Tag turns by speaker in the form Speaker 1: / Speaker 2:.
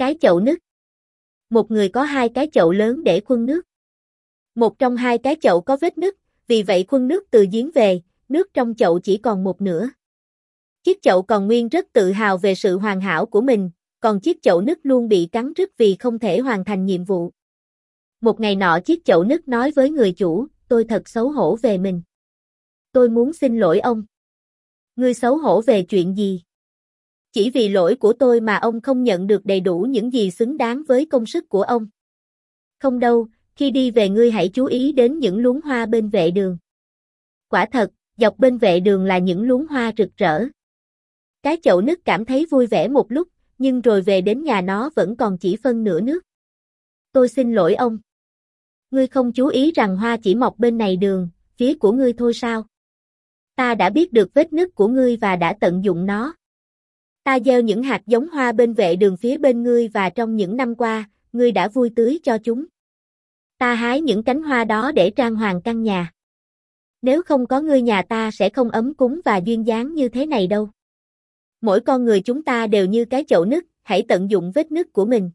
Speaker 1: Cái chậu nứt. Một người có hai cái chậu lớn để khuân nước. Một trong hai cái chậu có vết nứt, vì vậy khuân nước từ giếng về, nước trong chậu chỉ còn một nửa. Chiếc chậu còn nguyên rất tự hào về sự hoàn hảo của mình, còn chiếc chậu nứt luôn bị cắn rứt vì không thể hoàn thành nhiệm vụ. Một ngày nọ chiếc chậu nứt nói với người chủ, tôi thật xấu hổ về mình. Tôi muốn xin lỗi ông. Ngươi xấu hổ về chuyện gì? Chỉ vì lỗi của tôi mà ông không nhận được đầy đủ những gì xứng đáng với công sức của ông. Không đâu, khi đi về ngươi hãy chú ý đến những luống hoa bên vệ đường. Quả thật, dọc bên vệ đường là những luống hoa rực rỡ. Cái chậu nứt cảm thấy vui vẻ một lúc, nhưng rồi về đến nhà nó vẫn còn chỉ phân nửa nước. Tôi xin lỗi ông. Ngươi không chú ý rằng hoa chỉ mọc bên này đường, phía của ngươi thôi sao? Ta đã biết được vết nứt của ngươi và đã tận dụng nó. Ta gieo những hạt giống hoa bên vệ đường phía bên ngươi và trong những năm qua, ngươi đã vui tưới cho chúng. Ta hái những cánh hoa đó để trang hoàng căn nhà. Nếu không có ngươi nhà ta sẽ không ấm cúng và duyên dáng như thế này đâu. Mỗi con người chúng ta đều như cái chậu nứt, hãy tận dụng vết nứt của mình.